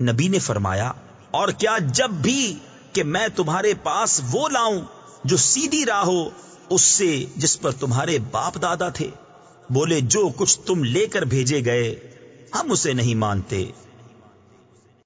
نبی نے فرمایا، اور کیا جب بھی کہ میں تمہارے پاس وہ لاؤں جو سیدھی راہ ہو، اس سے جس پر تمہارے باپ دادا تھے، بولے جو کچھ تم لے کر بھیجے گئے، ہم اسے نہیں مانتے۔